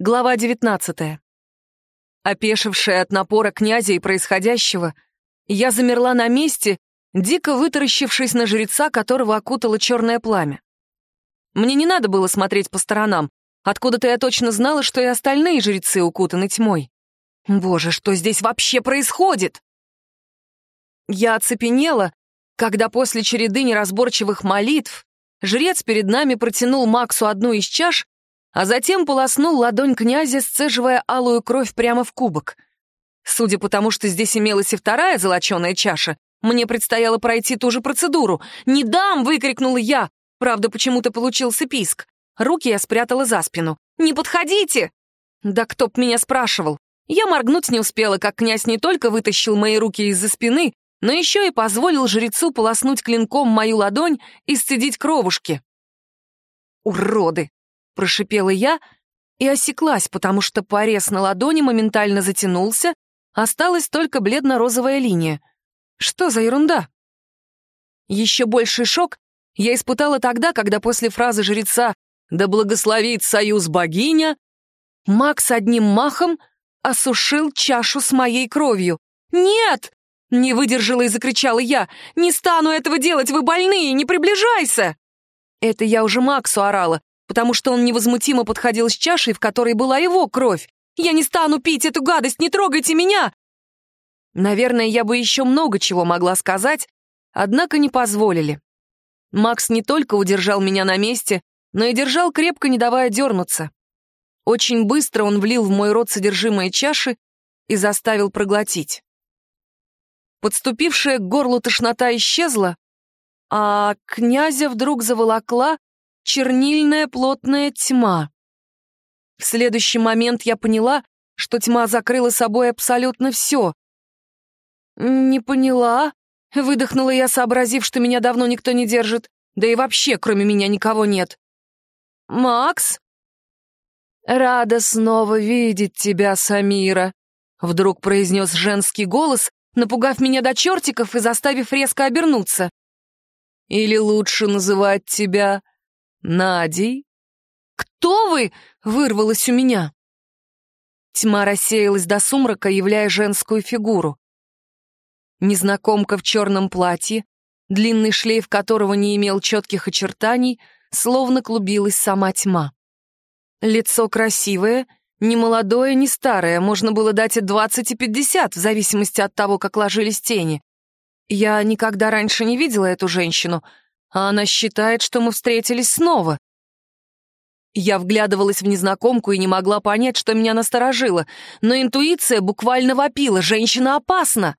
Глава 19. Опешившая от напора князя и происходящего, я замерла на месте, дико вытаращившись на жреца, которого окутало черное пламя. Мне не надо было смотреть по сторонам. Откуда-то я точно знала, что и остальные жрецы укутаны тьмой. Боже, что здесь вообще происходит? Я оцепенела, когда после череды неразборчивых молитв жрец перед нами протянул Максу одну из чаш а затем полоснул ладонь князя, сцеживая алую кровь прямо в кубок. Судя по тому, что здесь имелась и вторая золоченая чаша, мне предстояло пройти ту же процедуру. «Не дам!» — выкрикнула я. Правда, почему-то получился писк. Руки я спрятала за спину. «Не подходите!» Да кто б меня спрашивал. Я моргнуть не успела, как князь не только вытащил мои руки из-за спины, но еще и позволил жрецу полоснуть клинком мою ладонь и сцедить кровушки. Уроды! Прошипела я и осеклась, потому что порез на ладони моментально затянулся, осталась только бледно-розовая линия. Что за ерунда? Еще больший шок я испытала тогда, когда после фразы жреца «Да благословит союз богиня» Макс одним махом осушил чашу с моей кровью. «Нет!» — не выдержала и закричала я. «Не стану этого делать, вы больные, не приближайся!» Это я уже Максу орала, потому что он невозмутимо подходил с чашей, в которой была его кровь. «Я не стану пить эту гадость, не трогайте меня!» Наверное, я бы еще много чего могла сказать, однако не позволили. Макс не только удержал меня на месте, но и держал крепко, не давая дернуться. Очень быстро он влил в мой рот содержимое чаши и заставил проглотить. Подступившая к горлу тошнота исчезла, а князя вдруг заволокла чернильная плотная тьма. В следующий момент я поняла, что тьма закрыла собой абсолютно все. «Не поняла», — выдохнула я, сообразив, что меня давно никто не держит, да и вообще, кроме меня, никого нет. «Макс?» «Рада снова видеть тебя, Самира», — вдруг произнес женский голос, напугав меня до чертиков и заставив резко обернуться. «Или лучше называть тебя Надей?» «Кто вы?» — вырвалось у меня. Тьма рассеялась до сумрака, являя женскую фигуру. Незнакомка в черном платье, длинный шлейф которого не имел четких очертаний, словно клубилась сама тьма. Лицо красивое, не молодое, не старое, можно было дать и двадцать, и пятьдесят, в зависимости от того, как ложились тени. Я никогда раньше не видела эту женщину — а она считает, что мы встретились снова. Я вглядывалась в незнакомку и не могла понять, что меня насторожило, но интуиция буквально вопила «Женщина опасна!».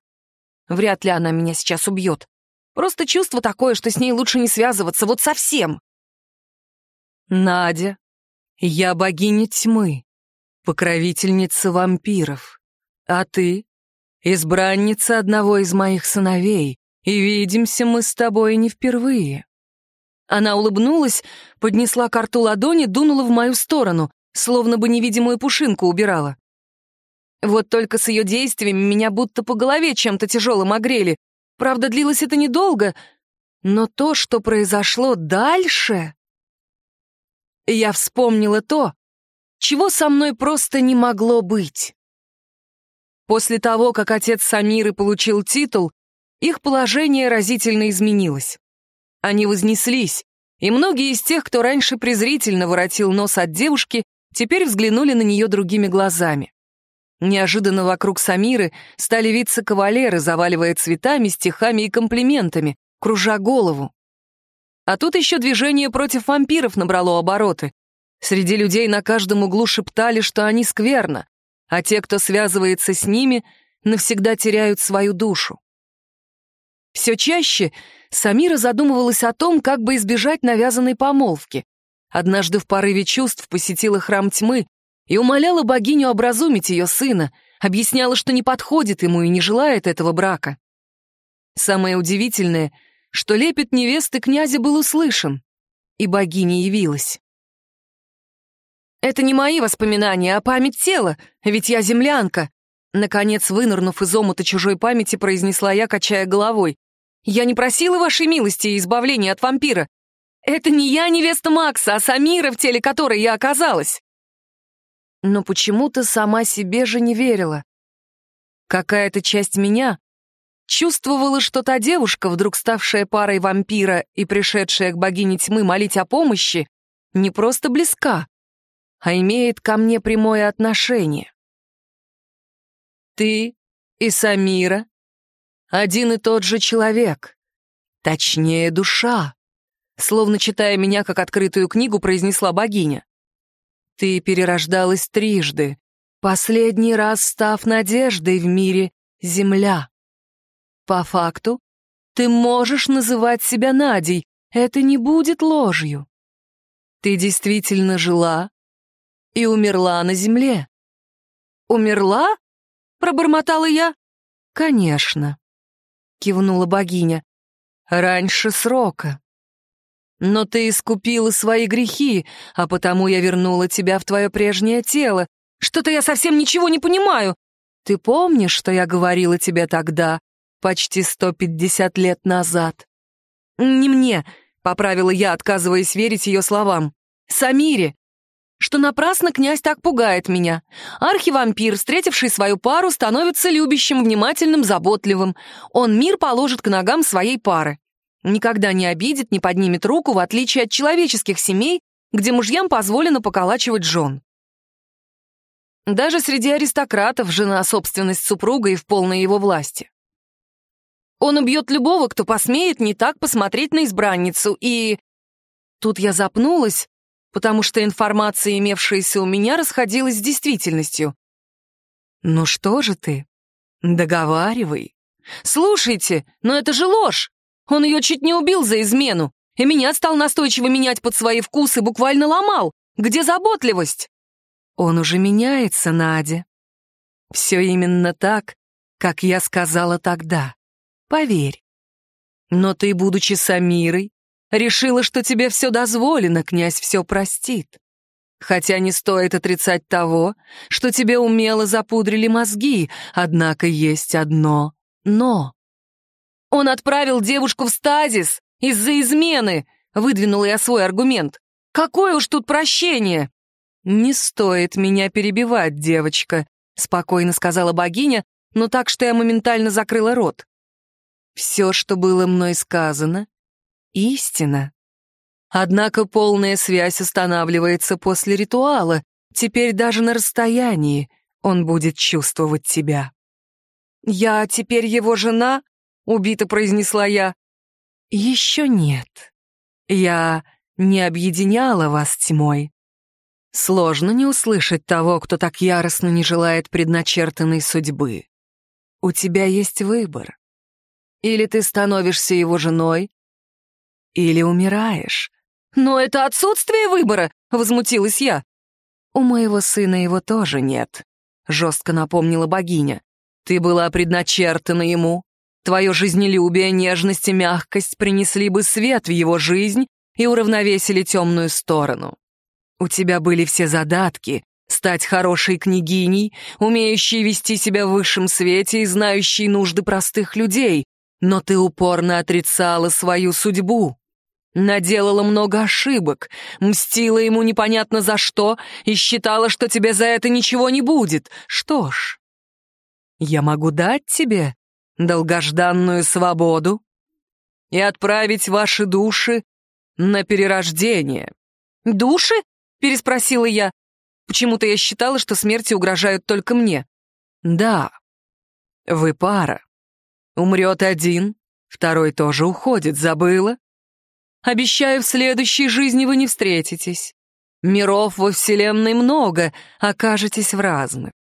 Вряд ли она меня сейчас убьет. Просто чувство такое, что с ней лучше не связываться, вот совсем. «Надя, я богиня тьмы, покровительница вампиров, а ты — избранница одного из моих сыновей, и видимся мы с тобой не впервые». Она улыбнулась, поднесла карту ладони, дунула в мою сторону, словно бы невидимую пушинку убирала. Вот только с ее действиями меня будто по голове чем-то тяжелым огрели. Правда, длилось это недолго, но то, что произошло дальше... Я вспомнила то, чего со мной просто не могло быть. После того, как отец Самиры получил титул, их положение разительно изменилось. Они вознеслись, и многие из тех, кто раньше презрительно воротил нос от девушки, теперь взглянули на нее другими глазами. Неожиданно вокруг Самиры стали виться кавалеры, заваливая цветами, стихами и комплиментами, кружа голову. А тут еще движение против вампиров набрало обороты. Среди людей на каждом углу шептали, что они скверно, а те, кто связывается с ними, навсегда теряют свою душу. Все чаще Самира задумывалась о том, как бы избежать навязанной помолвки. Однажды в порыве чувств посетила храм тьмы и умоляла богиню образумить ее сына, объясняла, что не подходит ему и не желает этого брака. Самое удивительное, что лепет невесты князя был услышан, и богиня явилась. «Это не мои воспоминания, а память тела, ведь я землянка», Наконец, вынырнув из омута чужой памяти, произнесла я, качая головой. «Я не просила вашей милости и избавления от вампира. Это не я невеста Макса, а Самира, в теле которой я оказалась». но почему-то сама себе же не верила. Какая-то часть меня чувствовала, что та девушка, вдруг ставшая парой вампира и пришедшая к богине тьмы молить о помощи, не просто близка, а имеет ко мне прямое отношение. Ты и Самира — один и тот же человек, точнее, душа, словно читая меня как открытую книгу, произнесла богиня. Ты перерождалась трижды, последний раз став надеждой в мире Земля. По факту, ты можешь называть себя Надей, это не будет ложью. Ты действительно жила и умерла на земле. «Умерла?» — пробормотала я. «Конечно», — кивнула богиня. «Раньше срока. Но ты искупила свои грехи, а потому я вернула тебя в твое прежнее тело. Что-то я совсем ничего не понимаю. Ты помнишь, что я говорила тебе тогда, почти сто пятьдесят лет назад?» «Не мне», — поправила я, отказываясь верить ее словам. «Самире, что напрасно князь так пугает меня. Архивампир, встретивший свою пару, становится любящим, внимательным, заботливым. Он мир положит к ногам своей пары. Никогда не обидит, не поднимет руку, в отличие от человеческих семей, где мужьям позволено поколачивать жен. Даже среди аристократов жена — собственность супруга и в полной его власти. Он убьет любого, кто посмеет не так посмотреть на избранницу, и... Тут я запнулась, потому что информация, имевшаяся у меня, расходилась с действительностью. «Ну что же ты? Договаривай. Слушайте, но это же ложь! Он ее чуть не убил за измену, и меня стал настойчиво менять под свои вкусы, буквально ломал. Где заботливость?» «Он уже меняется, Надя. Все именно так, как я сказала тогда. Поверь. Но ты, будучи Самирой, Решила, что тебе все дозволено, князь все простит. Хотя не стоит отрицать того, что тебе умело запудрили мозги, однако есть одно «но». «Он отправил девушку в стазис из-за измены», — выдвинула я свой аргумент. «Какое уж тут прощение!» «Не стоит меня перебивать, девочка», — спокойно сказала богиня, но так, что я моментально закрыла рот. «Все, что было мной сказано, истина. Однако полная связь устанавливается после ритуала. Теперь даже на расстоянии он будет чувствовать тебя. «Я теперь его жена?» — убито произнесла я. «Еще нет. Я не объединяла вас тьмой. Сложно не услышать того, кто так яростно не желает предначертанной судьбы. У тебя есть выбор. Или ты становишься его женой, или умираешь. Но это отсутствие выбора, возмутилась я. У моего сына его тоже нет, жестко напомнила богиня. Ты была предначертана ему. Твое жизнелюбие, нежность и мягкость принесли бы свет в его жизнь и уравновесили темную сторону. У тебя были все задатки стать хорошей княгиней, умеющей вести себя в высшем свете и знающей нужды простых людей, но ты упорно отрицала свою судьбу. Наделала много ошибок, мстила ему непонятно за что и считала, что тебе за это ничего не будет. Что ж, я могу дать тебе долгожданную свободу и отправить ваши души на перерождение. «Души?» — переспросила я. Почему-то я считала, что смерти угрожают только мне. «Да, вы пара. Умрет один, второй тоже уходит, забыла?» Обещаю, в следующей жизни вы не встретитесь. Миров во Вселенной много, окажетесь в разных.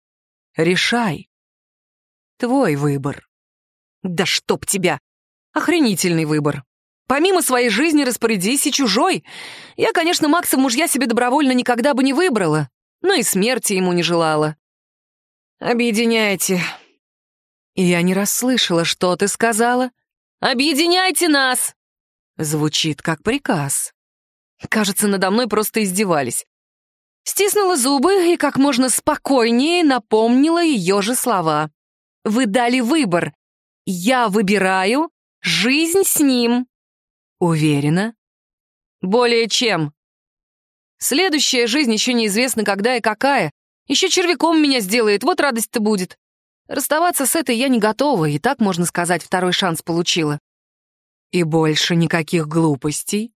Решай. Твой выбор. Да чтоб тебя! Охренительный выбор. Помимо своей жизни распорядись и чужой. Я, конечно, Макса мужья себе добровольно никогда бы не выбрала, но и смерти ему не желала. Объединяйте. Я не расслышала, что ты сказала. Объединяйте нас! Звучит как приказ. Кажется, надо мной просто издевались. Стиснула зубы и как можно спокойнее напомнила ее же слова. «Вы дали выбор. Я выбираю жизнь с ним». «Уверена?» «Более чем. Следующая жизнь еще неизвестна, когда и какая. Еще червяком меня сделает, вот радость-то будет. Расставаться с этой я не готова, и так, можно сказать, второй шанс получила. И больше никаких глупостей?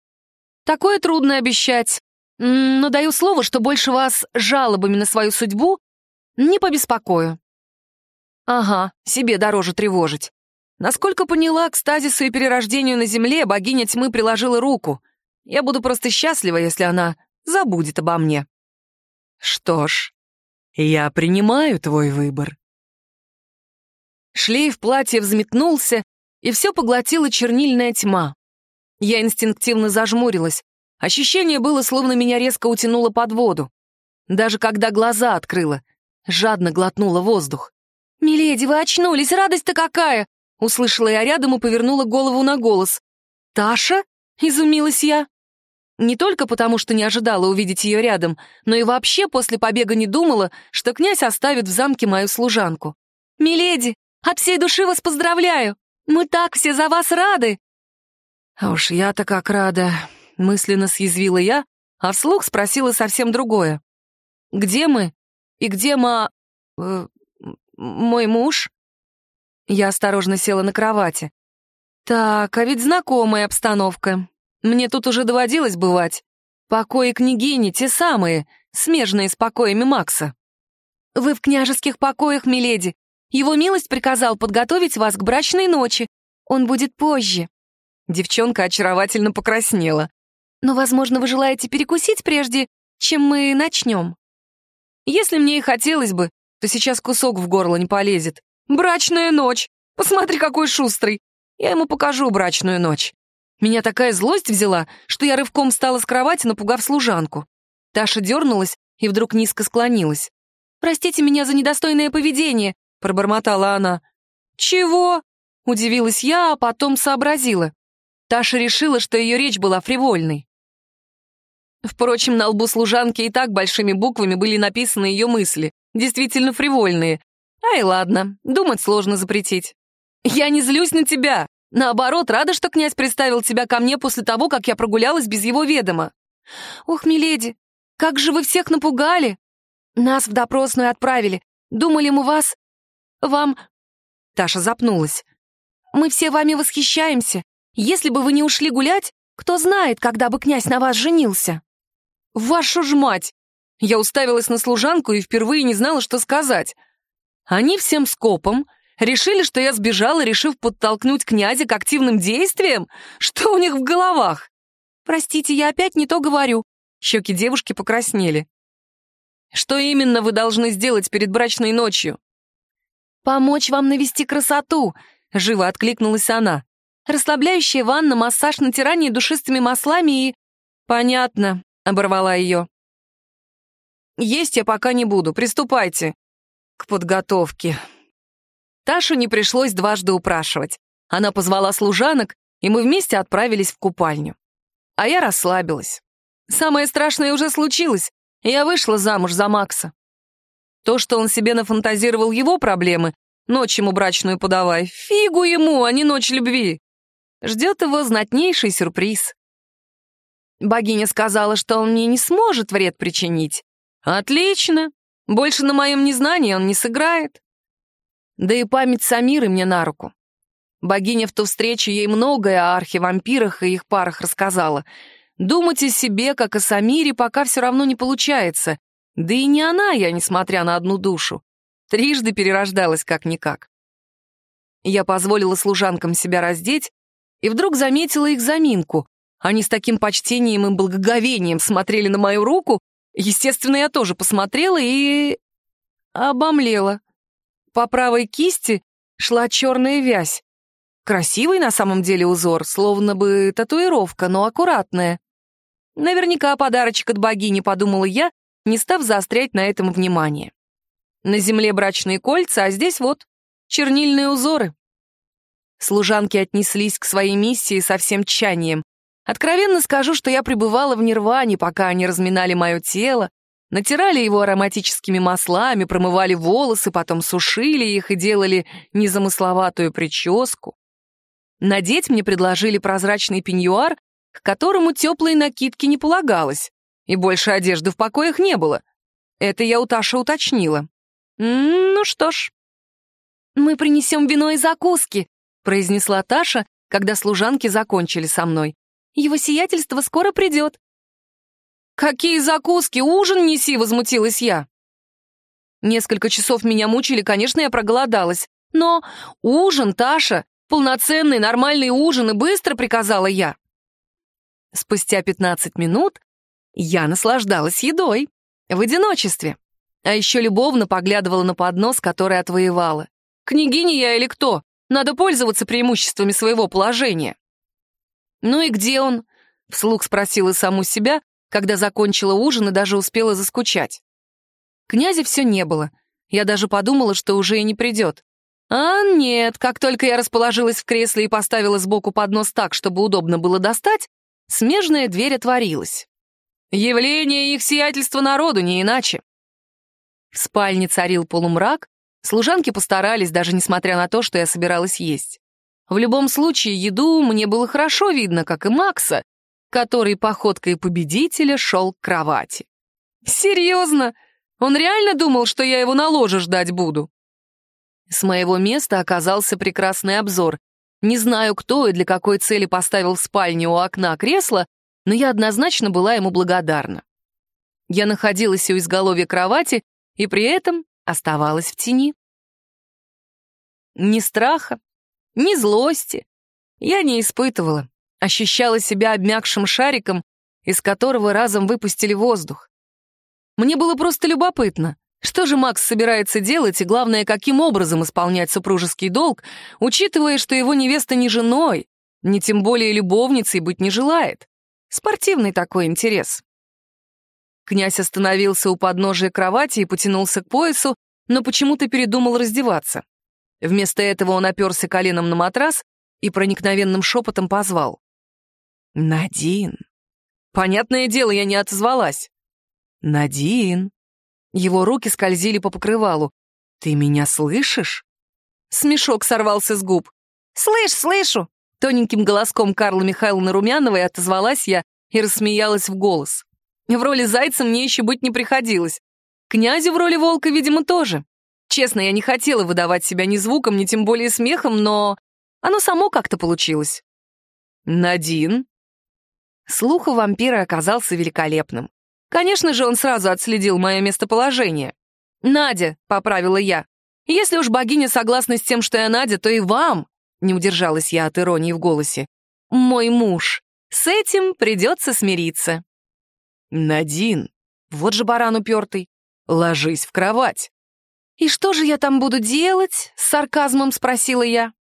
Такое трудно обещать. Но даю слово, что больше вас жалобами на свою судьбу не побеспокою. Ага, себе дороже тревожить. Насколько поняла, к стазису и перерождению на Земле богиня тьмы приложила руку. Я буду просто счастлива, если она забудет обо мне. Что ж, я принимаю твой выбор. Шлейф платья взметнулся, и все поглотила чернильная тьма. Я инстинктивно зажмурилась. Ощущение было, словно меня резко утянуло под воду. Даже когда глаза открыла, жадно глотнула воздух. «Миледи, вы очнулись, радость-то какая!» Услышала я рядом и повернула голову на голос. «Таша?» — изумилась я. Не только потому, что не ожидала увидеть ее рядом, но и вообще после побега не думала, что князь оставит в замке мою служанку. «Миледи, от всей души вас поздравляю! Мы так все за вас рады!» «А уж я-то как рада!» — мысленно съязвила я, а вслух спросила совсем другое. «Где мы? И где ма... Э, мой муж?» Я осторожно села на кровати. «Так, а ведь знакомая обстановка. Мне тут уже доводилось бывать. Покои княгини те самые, смежные с покоями Макса». «Вы в княжеских покоях, миледи. Его милость приказал подготовить вас к брачной ночи. Он будет позже». Девчонка очаровательно покраснела. «Но, возможно, вы желаете перекусить прежде, чем мы начнем?» «Если мне и хотелось бы, то сейчас кусок в горло не полезет. Брачная ночь! Посмотри, какой шустрый! Я ему покажу брачную ночь. Меня такая злость взяла, что я рывком встала с кровати, напугав служанку. Таша дернулась и вдруг низко склонилась. «Простите меня за недостойное поведение», — пробормотала она. «Чего?» — удивилась я, а потом сообразила. Таша решила, что ее речь была фривольной. Впрочем, на лбу служанки и так большими буквами были написаны ее мысли, действительно фривольные, Ай, ладно, думать сложно запретить. Я не злюсь на тебя. Наоборот, рада, что князь представил тебя ко мне после того, как я прогулялась без его ведома. Ох, миледи, как же вы всех напугали. Нас в допросную отправили. Думали мы вас... Вам... Таша запнулась. Мы все вами восхищаемся. Если бы вы не ушли гулять, кто знает, когда бы князь на вас женился. Вашу ж мать! Я уставилась на служанку и впервые не знала, что сказать. Они всем скопом решили, что я сбежала, решив подтолкнуть князя к активным действиям? Что у них в головах? Простите, я опять не то говорю. Щеки девушки покраснели. Что именно вы должны сделать перед брачной ночью? Помочь вам навести красоту, живо откликнулась она. Расслабляющая ванна, массаж, натирание душистыми маслами и... Понятно, оборвала ее. Есть я пока не буду, приступайте к подготовке. Ташу не пришлось дважды упрашивать. Она позвала служанок, и мы вместе отправились в купальню. А я расслабилась. Самое страшное уже случилось. Я вышла замуж за Макса. То, что он себе нафантазировал его проблемы, ночь ему брачную подавай, фигу ему, а не ночь любви. Ждет его знатнейший сюрприз. Богиня сказала, что он мне не сможет вред причинить. Отлично. Больше на моем незнании он не сыграет. Да и память Самиры мне на руку. Богиня в ту встречу ей многое о архивампирах и их парах рассказала. Думать о себе, как о Самире, пока все равно не получается. Да и не она я, несмотря на одну душу. Трижды перерождалась как-никак. Я позволила служанкам себя раздеть и вдруг заметила их заминку. Они с таким почтением и благоговением смотрели на мою руку, Естественно, я тоже посмотрела и... обомлела. По правой кисти шла черная вязь. Красивый на самом деле узор, словно бы татуировка, но аккуратная. Наверняка подарочек от богини, подумала я, не став заострять на этом внимание. На земле брачные кольца, а здесь вот чернильные узоры. Служанки отнеслись к своей миссии со всем тщанием. Откровенно скажу, что я пребывала в нирване, пока они разминали мое тело, натирали его ароматическими маслами, промывали волосы, потом сушили их и делали незамысловатую прическу. Надеть мне предложили прозрачный пеньюар, к которому теплой накидки не полагалось, и больше одежды в покоях не было. Это я у Таши уточнила. «Ну что ж». «Мы принесем вино и закуски», — произнесла Таша, когда служанки закончили со мной. «Его сиятельство скоро придет». «Какие закуски? Ужин неси!» — возмутилась я. Несколько часов меня мучили, конечно, я проголодалась. Но ужин, Таша, полноценный нормальный ужин, и быстро приказала я. Спустя 15 минут я наслаждалась едой. В одиночестве. А еще любовно поглядывала на поднос, который отвоевала. Княгиня я или кто? Надо пользоваться преимуществами своего положения. «Ну и где он?» — вслух спросила саму себя, когда закончила ужин и даже успела заскучать. Князя все не было. Я даже подумала, что уже и не придет. А нет, как только я расположилась в кресле и поставила сбоку поднос так, чтобы удобно было достать, смежная дверь отворилась. Явление их сиятельства народу, не иначе. В спальне царил полумрак, служанки постарались, даже несмотря на то, что я собиралась есть. В любом случае, еду мне было хорошо видно, как и Макса, который походкой победителя шел к кровати. Серьезно? Он реально думал, что я его на ложе ждать буду? С моего места оказался прекрасный обзор. Не знаю, кто и для какой цели поставил в спальне у окна кресло, но я однозначно была ему благодарна. Я находилась у изголовья кровати и при этом оставалась в тени. Ни страха, ни злости я не испытывала, ощущала себя обмякшим шариком, из которого разом выпустили воздух. Мне было просто любопытно, что же Макс собирается делать и, главное, каким образом исполнять супружеский долг, учитывая, что его невеста не женой, ни тем более любовницей быть не желает. Спортивный такой интерес. Князь остановился у подножия кровати и потянулся к поясу, но почему-то передумал раздеваться. Вместо этого он оперся коленом на матрас и проникновенным шепотом позвал. «Надин». Понятное дело, я не отозвалась. «Надин». Его руки скользили по покрывалу. «Ты меня слышишь?» Смешок сорвался с губ. «Слышь, слышу!» Тоненьким голоском Карла Михайловны Румяновой отозвалась я и рассмеялась в голос. В роли зайца мне еще быть не приходилось. Князю в роли волка, видимо, тоже. Честно, я не хотела выдавать себя ни звуком, ни тем более смехом, но оно само как-то получилось. «Надин?» Слух у вампира оказался великолепным. Конечно же, он сразу отследил мое местоположение. «Надя», — поправила я. «Если уж богиня согласна с тем, что я Надя, то и вам не удержалась я от иронии в голосе. «Мой муж. С этим придется смириться». «Надин, вот же баран упертый. Ложись в кровать». «И что же я там буду делать?» — с сарказмом спросила я.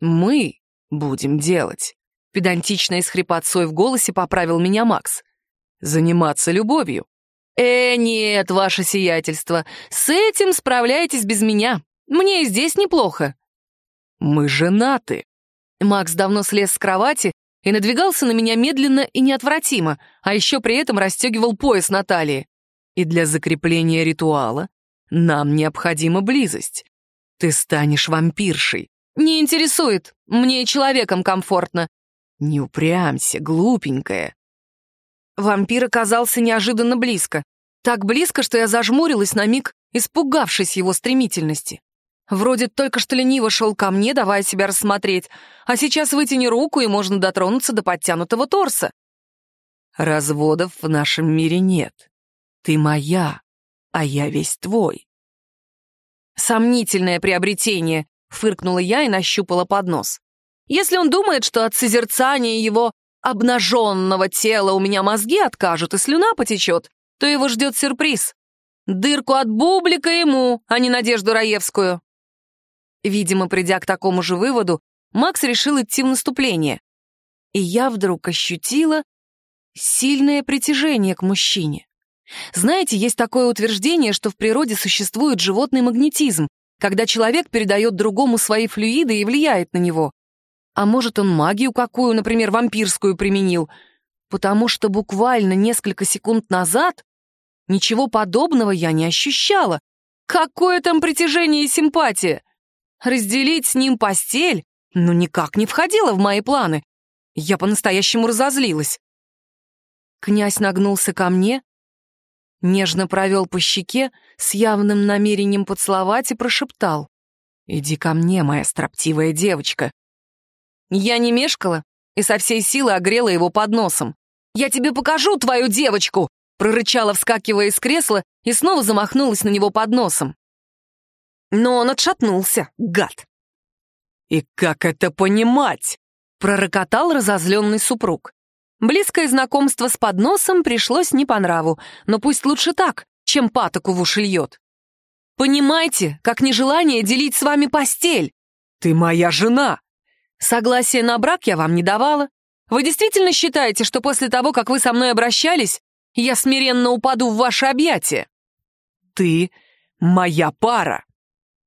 «Мы будем делать», — педантично и с хрипотцой в голосе поправил меня Макс. «Заниматься любовью». «Э, нет, ваше сиятельство, с этим справляйтесь без меня. Мне и здесь неплохо». «Мы женаты». Макс давно слез с кровати и надвигался на меня медленно и неотвратимо, а еще при этом расстегивал пояс на талии. И для закрепления ритуала нам необходима близость. Ты станешь вампиршей. Не интересует, мне и человеком комфортно. Не упрямься, глупенькая. Вампир оказался неожиданно близко. Так близко, что я зажмурилась на миг, испугавшись его стремительности. Вроде только что лениво шел ко мне, давая себя рассмотреть, а сейчас вытяни руку, и можно дотронуться до подтянутого торса. Разводов в нашем мире нет. Ты моя, а я весь твой. Сомнительное приобретение, фыркнула я и нащупала поднос. Если он думает, что от созерцания его обнаженного тела у меня мозги откажут и слюна потечет, то его ждет сюрприз. Дырку от бублика ему, а не Надежду Раевскую. Видимо, придя к такому же выводу, Макс решил идти в наступление. И я вдруг ощутила сильное притяжение к мужчине. Знаете, есть такое утверждение, что в природе существует животный магнетизм, когда человек передает другому свои флюиды и влияет на него. А может, он магию какую, например, вампирскую применил, потому что буквально несколько секунд назад ничего подобного я не ощущала. Какое там притяжение и симпатия? Разделить с ним постель? Ну, никак не входило в мои планы. Я по-настоящему разозлилась. Князь нагнулся ко мне, Нежно провел по щеке с явным намерением поцеловать и прошептал. «Иди ко мне, моя строптивая девочка». Я не мешкала и со всей силы огрела его под носом. «Я тебе покажу твою девочку!» прорычала, вскакивая из кресла, и снова замахнулась на него под носом. Но он отшатнулся, гад. «И как это понимать?» — пророкотал разозленный супруг. Близкое знакомство с подносом пришлось не по нраву, но пусть лучше так, чем патоку в уши льет. Понимаете, как нежелание делить с вами постель. Ты моя жена. Согласия на брак я вам не давала. Вы действительно считаете, что после того, как вы со мной обращались, я смиренно упаду в ваши объятия? Ты моя пара.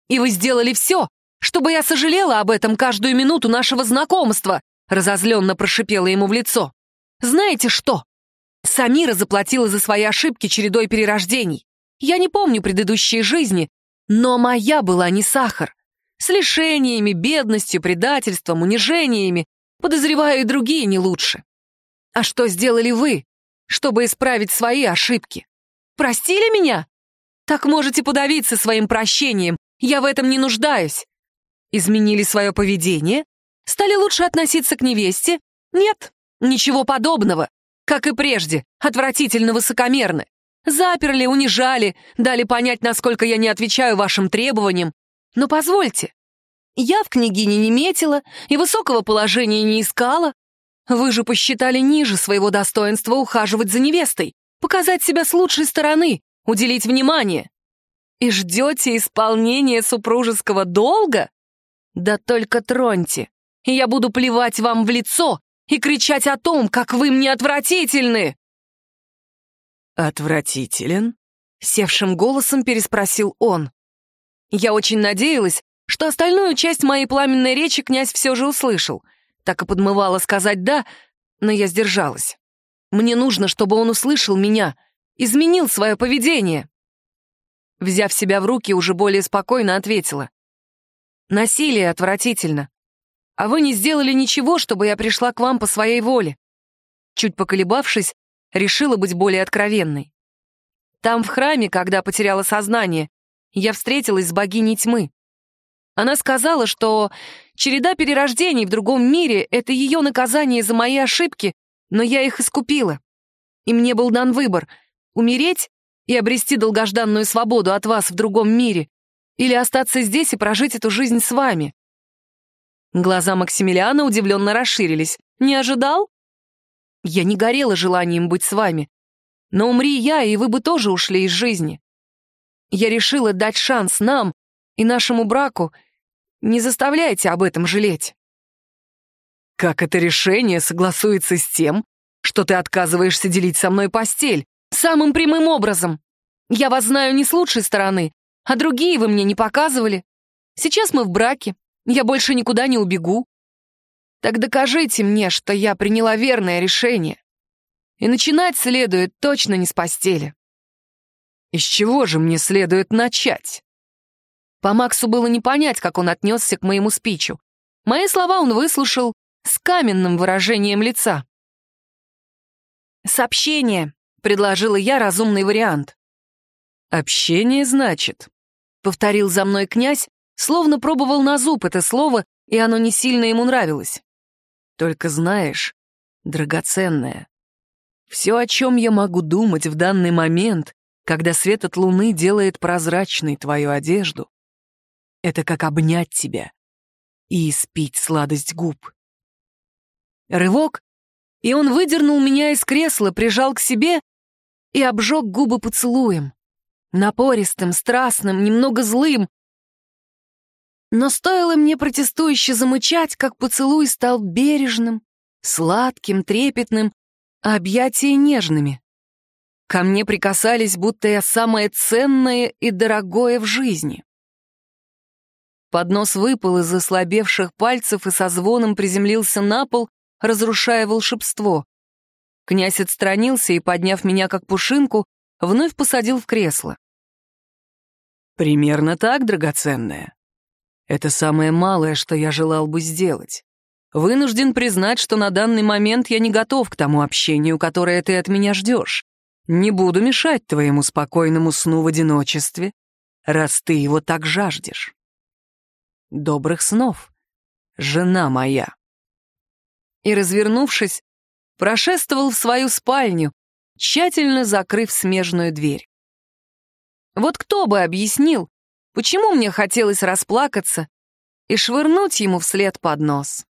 И вы сделали все, чтобы я сожалела об этом каждую минуту нашего знакомства, разозленно прошипела ему в лицо. Знаете что? Самира заплатила за свои ошибки чередой перерождений. Я не помню предыдущие жизни, но моя была не сахар. С лишениями, бедностью, предательством, унижениями. Подозреваю, и другие не лучше. А что сделали вы, чтобы исправить свои ошибки? Простили меня? Так можете подавиться своим прощением. Я в этом не нуждаюсь. Изменили свое поведение? Стали лучше относиться к невесте? Нет, Ничего подобного. Как и прежде, отвратительно высокомерны. Заперли, унижали, дали понять, насколько я не отвечаю вашим требованиям. Но позвольте, я в княгине не метила и высокого положения не искала. Вы же посчитали ниже своего достоинства ухаживать за невестой, показать себя с лучшей стороны, уделить внимание. И ждете исполнения супружеского долга? Да только троньте, и я буду плевать вам в лицо, и кричать о том, как вы мне отвратительны!» «Отвратителен?» — севшим голосом переспросил он. Я очень надеялась, что остальную часть моей пламенной речи князь все же услышал. Так и подмывала сказать «да», но я сдержалась. Мне нужно, чтобы он услышал меня, изменил свое поведение. Взяв себя в руки, уже более спокойно ответила. Насилие отвратительно а вы не сделали ничего, чтобы я пришла к вам по своей воле. Чуть поколебавшись, решила быть более откровенной. Там, в храме, когда потеряла сознание, я встретилась с богиней тьмы. Она сказала, что череда перерождений в другом мире — это ее наказание за мои ошибки, но я их искупила. И мне был дан выбор — умереть и обрести долгожданную свободу от вас в другом мире, или остаться здесь и прожить эту жизнь с вами. Глаза Максимилиана удивленно расширились. «Не ожидал?» «Я не горела желанием быть с вами. Но умри я, и вы бы тоже ушли из жизни. Я решила дать шанс нам и нашему браку. Не заставляйте об этом жалеть». «Как это решение согласуется с тем, что ты отказываешься делить со мной постель?» «Самым прямым образом. Я вас знаю не с лучшей стороны, а другие вы мне не показывали. Сейчас мы в браке, я больше никуда не убегу. Так докажите мне, что я приняла верное решение. И начинать следует точно не с постели. Из чего же мне следует начать? По Максу было не понять, как он отнесся к моему спичу. Мои слова он выслушал с каменным выражением лица. «Сообщение», — предложила я разумный вариант. «Общение, значит», — повторил за мной князь, Словно пробовал на зуб это слово, и оно не сильно ему нравилось. Только знаешь, драгоценное, все, о чем я могу думать в данный момент, когда свет от луны делает прозрачной твою одежду, это как обнять тебя и испить сладость губ. Рывок, и он выдернул меня из кресла, прижал к себе и обжег губы поцелуем. Напористым, страстным, немного злым, но стоило мне протестующе замычать, как поцелуй стал бережным, сладким, трепетным, а объятия нежными. Ко мне прикасались, будто я самое ценное и дорогое в жизни. Поднос выпал из ослабевших пальцев и со звоном приземлился на пол, разрушая волшебство. Князь отстранился и, подняв меня как пушинку, вновь посадил в кресло. «Примерно так, драгоценная. Это самое малое, что я желал бы сделать. Вынужден признать, что на данный момент я не готов к тому общению, которое ты от меня ждешь. Не буду мешать твоему спокойному сну в одиночестве, раз ты его так жаждешь. Добрых снов, жена моя. И, развернувшись, прошествовал в свою спальню, тщательно закрыв смежную дверь. Вот кто бы объяснил, почему мне хотелось расплакаться и швырнуть ему вслед под нос.